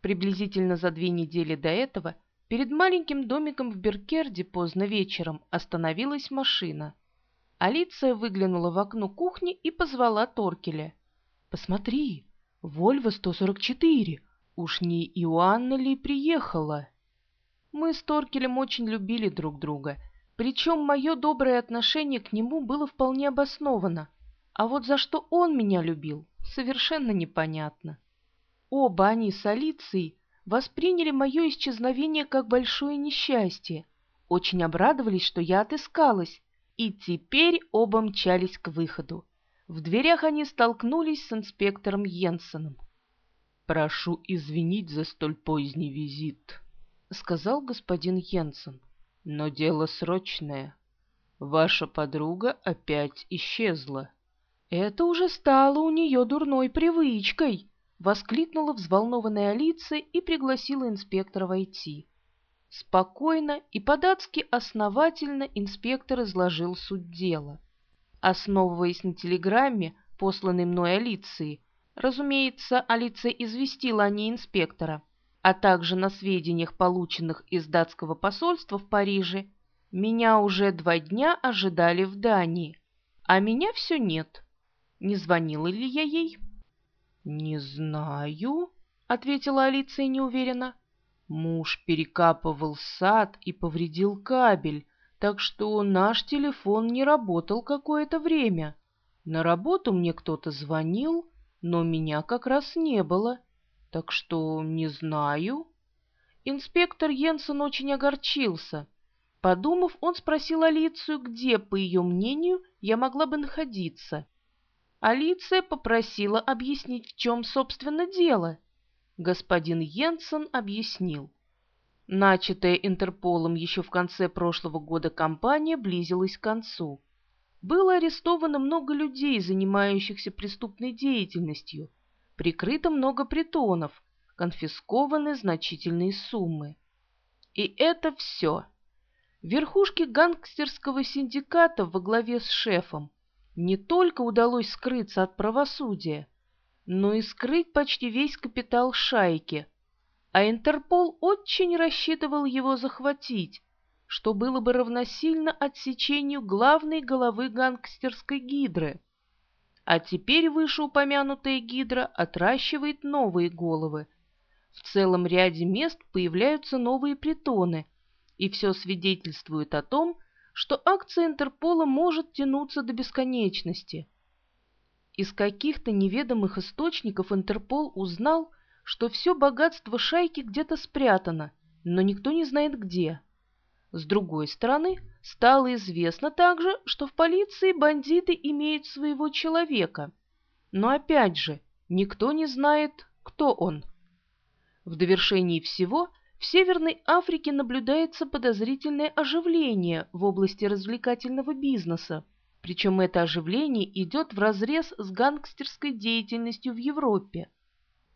Приблизительно за две недели до этого перед маленьким домиком в Беркерде поздно вечером остановилась машина. Алиция выглянула в окно кухни и позвала Торкеля. «Посмотри, Вольво-144, уж не Иоанна ли приехала?» Мы с Торкелем очень любили друг друга, причем мое доброе отношение к нему было вполне обосновано, а вот за что он меня любил, совершенно непонятно. Оба они с Алицией восприняли мое исчезновение как большое несчастье, очень обрадовались, что я отыскалась, и теперь оба мчались к выходу. В дверях они столкнулись с инспектором Йенсеном. «Прошу извинить за столь поздний визит», — сказал господин Йенсен. «Но дело срочное. Ваша подруга опять исчезла». «Это уже стало у нее дурной привычкой», — воскликнула взволнованная Алиция и пригласила инспектора войти. Спокойно и по-датски основательно инспектор изложил суть дела. Основываясь на телеграмме, посланной мной Алиции, разумеется, Алиция известила о ней инспектора, а также на сведениях, полученных из датского посольства в Париже, меня уже два дня ожидали в Дании, а меня все нет. Не звонила ли я ей? «Не знаю», — ответила Алиция неуверенно. Муж перекапывал сад и повредил кабель, так что наш телефон не работал какое-то время. На работу мне кто-то звонил, но меня как раз не было, так что не знаю. Инспектор Йенсен очень огорчился. Подумав, он спросил Алицию, где, по ее мнению, я могла бы находиться. Алиция попросила объяснить, в чем, собственно, дело — господин Йенсен объяснил. Начатая Интерполом еще в конце прошлого года кампания близилась к концу. Было арестовано много людей, занимающихся преступной деятельностью, прикрыто много притонов, конфискованы значительные суммы. И это все. Верхушке гангстерского синдиката во главе с шефом не только удалось скрыться от правосудия, но и скрыть почти весь капитал шайки, а Интерпол очень рассчитывал его захватить, что было бы равносильно отсечению главной головы гангстерской гидры. А теперь вышеупомянутая гидра отращивает новые головы. В целом ряде мест появляются новые притоны, и все свидетельствует о том, что акция Интерпола может тянуться до бесконечности – из каких-то неведомых источников Интерпол узнал, что все богатство шайки где-то спрятано, но никто не знает где. С другой стороны, стало известно также, что в полиции бандиты имеют своего человека. Но опять же, никто не знает, кто он. В довершении всего, в Северной Африке наблюдается подозрительное оживление в области развлекательного бизнеса. Причем это оживление идет вразрез с гангстерской деятельностью в Европе.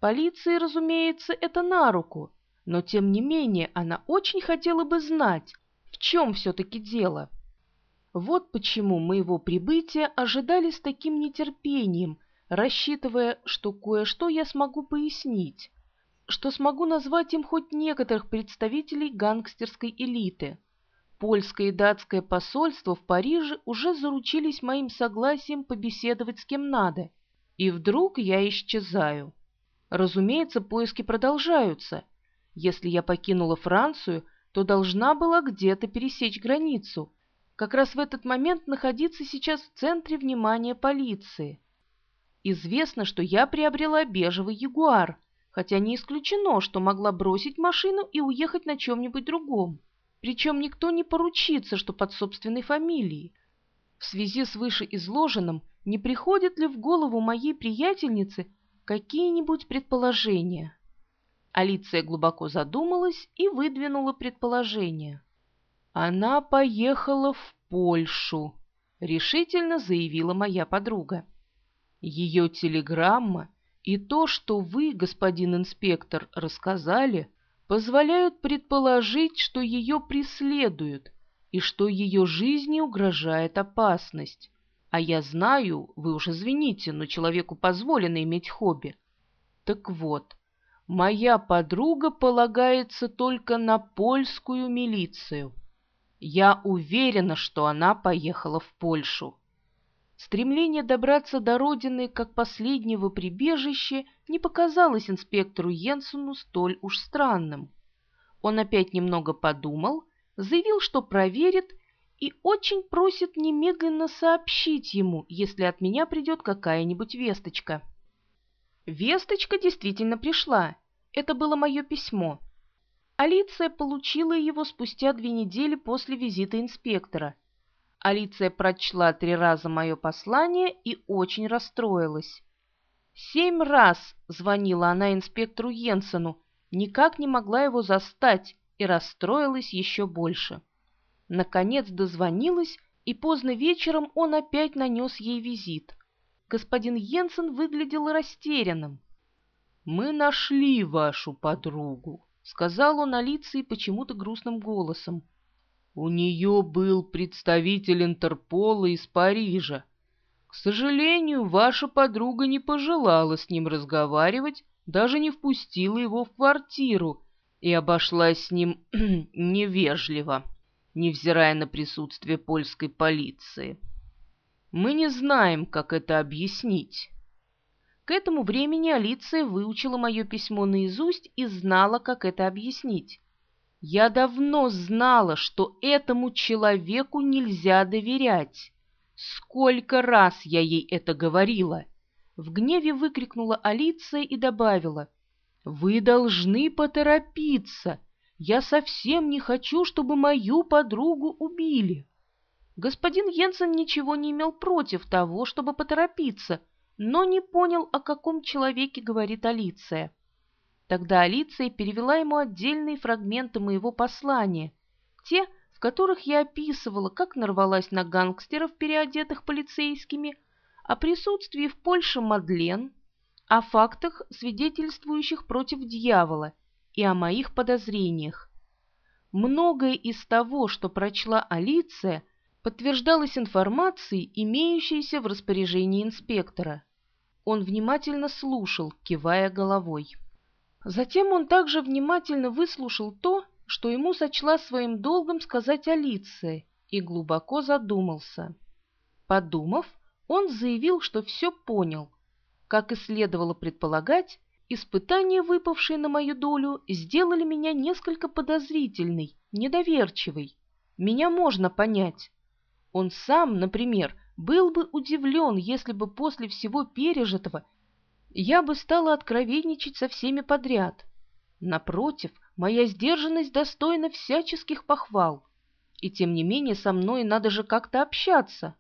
Полиции, разумеется, это на руку, но тем не менее она очень хотела бы знать, в чем все-таки дело. Вот почему моего прибытия ожидали с таким нетерпением, рассчитывая, что кое-что я смогу пояснить, что смогу назвать им хоть некоторых представителей гангстерской элиты. Польское и датское посольство в Париже уже заручились моим согласием побеседовать с кем надо. И вдруг я исчезаю. Разумеется, поиски продолжаются. Если я покинула Францию, то должна была где-то пересечь границу. Как раз в этот момент находиться сейчас в центре внимания полиции. Известно, что я приобрела бежевый ягуар, хотя не исключено, что могла бросить машину и уехать на чем-нибудь другом. Причем никто не поручится, что под собственной фамилией. В связи с вышеизложенным не приходят ли в голову моей приятельницы какие-нибудь предположения? Алиция глубоко задумалась и выдвинула предположение. «Она поехала в Польшу», — решительно заявила моя подруга. «Ее телеграмма и то, что вы, господин инспектор, рассказали, позволяют предположить, что ее преследуют и что ее жизни угрожает опасность. А я знаю, вы уж извините, но человеку позволено иметь хобби. Так вот, моя подруга полагается только на польскую милицию. Я уверена, что она поехала в Польшу. Стремление добраться до родины как последнего прибежища не показалось инспектору Йенсену столь уж странным. Он опять немного подумал, заявил, что проверит, и очень просит немедленно сообщить ему, если от меня придет какая-нибудь весточка. Весточка действительно пришла. Это было мое письмо. Алиция получила его спустя две недели после визита инспектора – Алиция прочла три раза мое послание и очень расстроилась. Семь раз звонила она инспектору Йенсену, никак не могла его застать и расстроилась еще больше. Наконец дозвонилась, и поздно вечером он опять нанес ей визит. Господин Йенсен выглядел растерянным. «Мы нашли вашу подругу», — сказал он Алиции почему-то грустным голосом. У нее был представитель Интерпола из Парижа. К сожалению, ваша подруга не пожелала с ним разговаривать, даже не впустила его в квартиру и обошлась с ним невежливо, невзирая на присутствие польской полиции. Мы не знаем, как это объяснить. К этому времени Алиция выучила мое письмо наизусть и знала, как это объяснить. Я давно знала, что этому человеку нельзя доверять. Сколько раз я ей это говорила!» В гневе выкрикнула Алиция и добавила. «Вы должны поторопиться. Я совсем не хочу, чтобы мою подругу убили». Господин Йенсен ничего не имел против того, чтобы поторопиться, но не понял, о каком человеке говорит Алиция. Тогда Алиция перевела ему отдельные фрагменты моего послания, те, в которых я описывала, как нарвалась на гангстеров, переодетых полицейскими, о присутствии в Польше Мадлен, о фактах, свидетельствующих против дьявола, и о моих подозрениях. Многое из того, что прочла Алиция, подтверждалось информацией, имеющейся в распоряжении инспектора. Он внимательно слушал, кивая головой. Затем он также внимательно выслушал то, что ему сочла своим долгом сказать Алиция, и глубоко задумался. Подумав, он заявил, что все понял. Как и следовало предполагать, испытания, выпавшие на мою долю, сделали меня несколько подозрительной, недоверчивой. Меня можно понять. Он сам, например, был бы удивлен, если бы после всего пережитого я бы стала откровенничать со всеми подряд. Напротив, моя сдержанность достойна всяческих похвал. И тем не менее со мной надо же как-то общаться.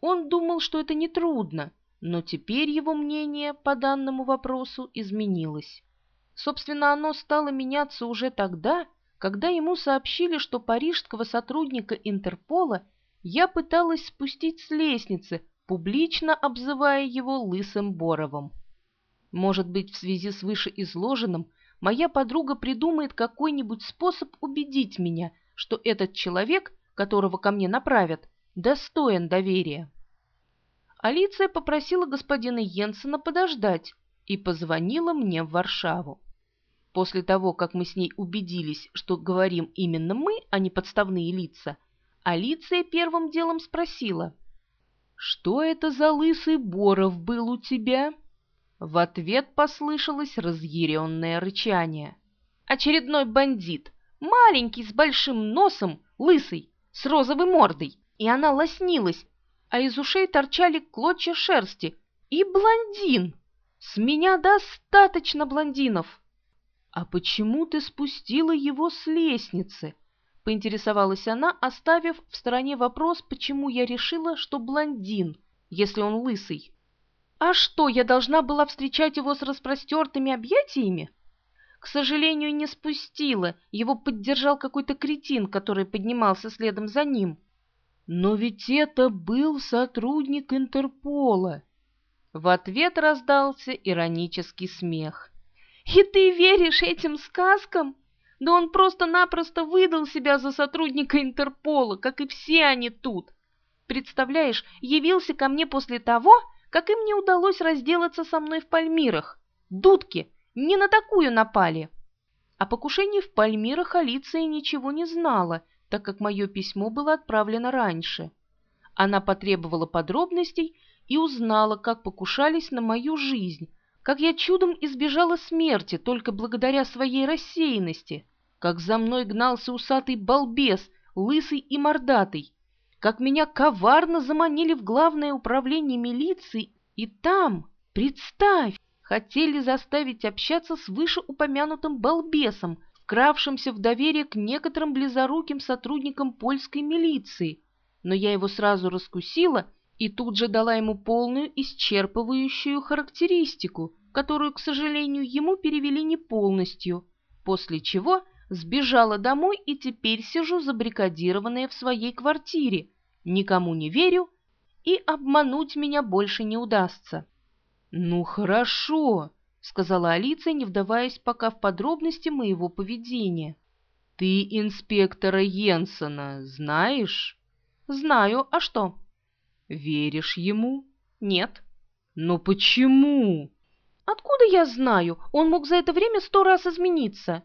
Он думал, что это нетрудно, но теперь его мнение по данному вопросу изменилось. Собственно, оно стало меняться уже тогда, когда ему сообщили, что парижского сотрудника Интерпола я пыталась спустить с лестницы, публично обзывая его лысым Боровым. Может быть, в связи с вышеизложенным моя подруга придумает какой-нибудь способ убедить меня, что этот человек, которого ко мне направят, достоин доверия. Алиция попросила господина Йенсена подождать и позвонила мне в Варшаву. После того, как мы с ней убедились, что говорим именно мы, а не подставные лица, Алиция первым делом спросила, «Что это за лысый Боров был у тебя?» В ответ послышалось разъяренное рычание. Очередной бандит, маленький, с большим носом, лысый, с розовой мордой, и она лоснилась, а из ушей торчали клочья шерсти. И блондин! С меня достаточно блондинов! «А почему ты спустила его с лестницы?» — поинтересовалась она, оставив в стороне вопрос, почему я решила, что блондин, если он лысый. А что, я должна была встречать его с распростертыми объятиями? К сожалению, не спустила, его поддержал какой-то кретин, который поднимался следом за ним. Но ведь это был сотрудник Интерпола. В ответ раздался иронический смех. «И ты веришь этим сказкам? Да он просто-напросто выдал себя за сотрудника Интерпола, как и все они тут. Представляешь, явился ко мне после того, как им не удалось разделаться со мной в Пальмирах. Дудки! Не на такую напали. О покушении в Пальмирах Алиция ничего не знала, так как мое письмо было отправлено раньше. Она потребовала подробностей и узнала, как покушались на мою жизнь, как я чудом избежала смерти только благодаря своей рассеянности, как за мной гнался усатый балбес, лысый и мордатый, как меня коварно заманили в главное управление милиции, и там, представь, хотели заставить общаться с вышеупомянутым балбесом, вкравшимся в доверие к некоторым близоруким сотрудникам польской милиции, но я его сразу раскусила и тут же дала ему полную исчерпывающую характеристику, которую, к сожалению, ему перевели не полностью, после чего сбежала домой и теперь сижу забрикадированная в своей квартире, никому не верю и обмануть меня больше не удастся. «Ну хорошо», — сказала Алиция, не вдаваясь пока в подробности моего поведения. «Ты инспектора Йенсена знаешь?» «Знаю. А что?» «Веришь ему?» «Нет». «Но почему?» «Откуда я знаю? Он мог за это время сто раз измениться».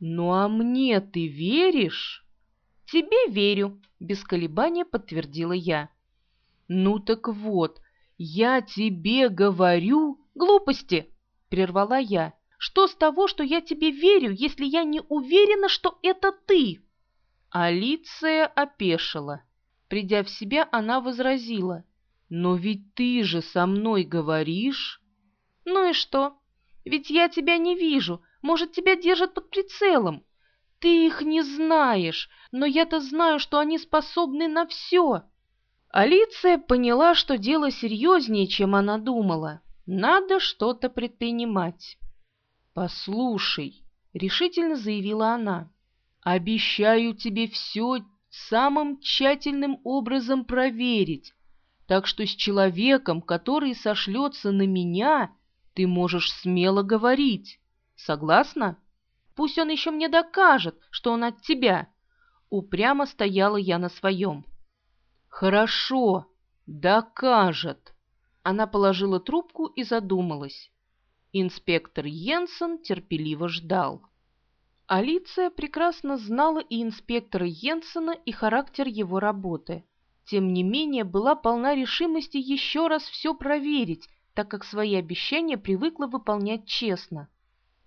«Ну а мне ты веришь?» «Тебе верю», — без колебания подтвердила я. «Ну так вот, я тебе говорю...» «Глупости!» — прервала я. «Что с того, что я тебе верю, если я не уверена, что это ты?» Алиция опешила. Придя в себя, она возразила. «Но ведь ты же со мной говоришь...» «Ну и что? Ведь я тебя не вижу. Может, тебя держат под прицелом. Ты их не знаешь, но я-то знаю, что они способны на все». Алиция поняла, что дело серьезнее, чем она думала. Надо что-то предпринимать. «Послушай», — решительно заявила она, — «обещаю тебе все самым тщательным образом проверить, так что с человеком, который сошлется на меня, ты можешь смело говорить. Согласна? Пусть он еще мне докажет, что он от тебя». Упрямо стояла я на своем. «Хорошо, докажет». Она положила трубку и задумалась. Инспектор Йенсен терпеливо ждал. Алиция прекрасно знала и инспектора Йенсена, и характер его работы. Тем не менее, была полна решимости еще раз все проверить, так как свои обещания привыкла выполнять честно.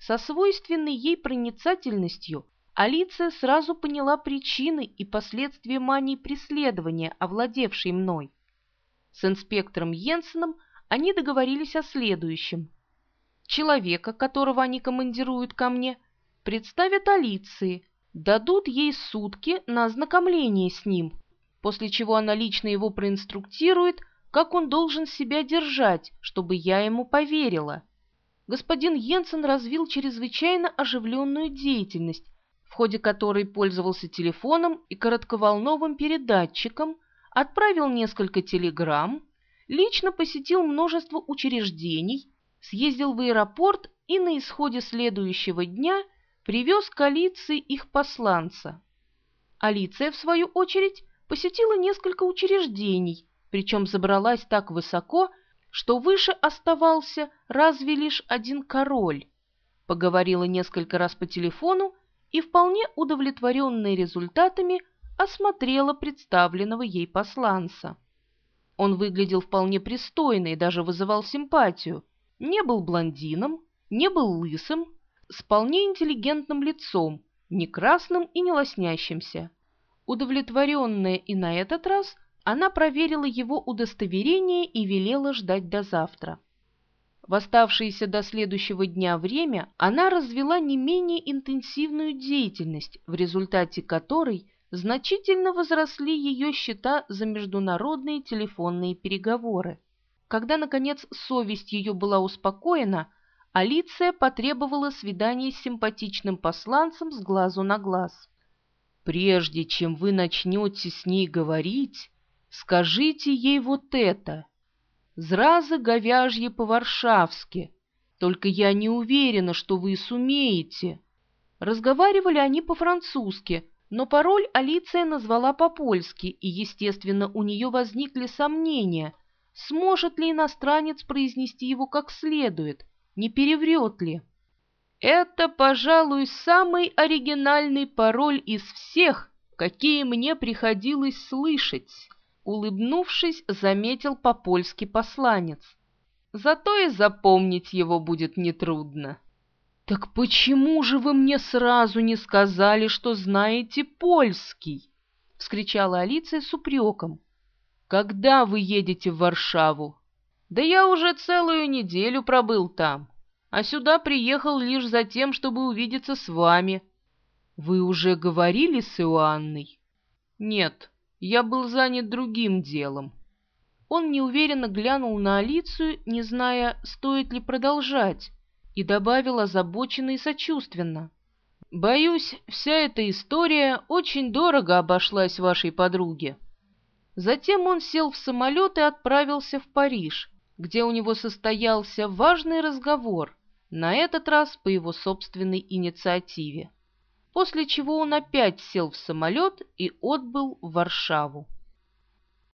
Со свойственной ей проницательностью Алиция сразу поняла причины и последствия мании преследования, овладевшей мной. С инспектором Йенсеном они договорились о следующем. Человека, которого они командируют ко мне, представят Алиции, дадут ей сутки на ознакомление с ним, после чего она лично его проинструктирует, как он должен себя держать, чтобы я ему поверила. Господин Йенсен развил чрезвычайно оживленную деятельность, в ходе которой пользовался телефоном и коротковолновым передатчиком, отправил несколько телеграмм, лично посетил множество учреждений, съездил в аэропорт и на исходе следующего дня привез к Алиции их посланца. Алиция, в свою очередь, посетила несколько учреждений, причем забралась так высоко, что выше оставался разве лишь один король. Поговорила несколько раз по телефону и, вполне удовлетворенная результатами, осмотрела представленного ей посланца. Он выглядел вполне пристойно и даже вызывал симпатию. Не был блондином, не был лысым, с вполне интеллигентным лицом, не красным и не лоснящимся. Удовлетворенная и на этот раз, она проверила его удостоверение и велела ждать до завтра. В оставшееся до следующего дня время она развела не менее интенсивную деятельность, в результате которой значительно возросли ее счета за международные телефонные переговоры. Когда, наконец, совесть ее была успокоена, Алиция потребовала свидания с симпатичным посланцем с глазу на глаз. «Прежде чем вы начнете с ней говорить, скажите ей вот это», Зразы говяжьи по-варшавски. Только я не уверена, что вы сумеете». Разговаривали они по-французски, но пароль Алиция назвала по-польски, и, естественно, у нее возникли сомнения, сможет ли иностранец произнести его как следует, не переврет ли. Это, пожалуй, самый оригинальный пароль из всех, какие мне приходилось слышать, улыбнувшись, заметил по-польски посланец. Зато и запомнить его будет нетрудно. «Так почему же вы мне сразу не сказали, что знаете польский?» — вскричала Алиция с упреком. «Когда вы едете в Варшаву?» «Да я уже целую неделю пробыл там, а сюда приехал лишь за тем, чтобы увидеться с вами». «Вы уже говорили с Иоанной?» «Нет, я был занят другим делом». Он неуверенно глянул на Алицию, не зная, стоит ли продолжать, и добавил озабоченно и сочувственно. «Боюсь, вся эта история очень дорого обошлась вашей подруге». Затем он сел в самолет и отправился в Париж, где у него состоялся важный разговор, на этот раз по его собственной инициативе. После чего он опять сел в самолет и отбыл в Варшаву.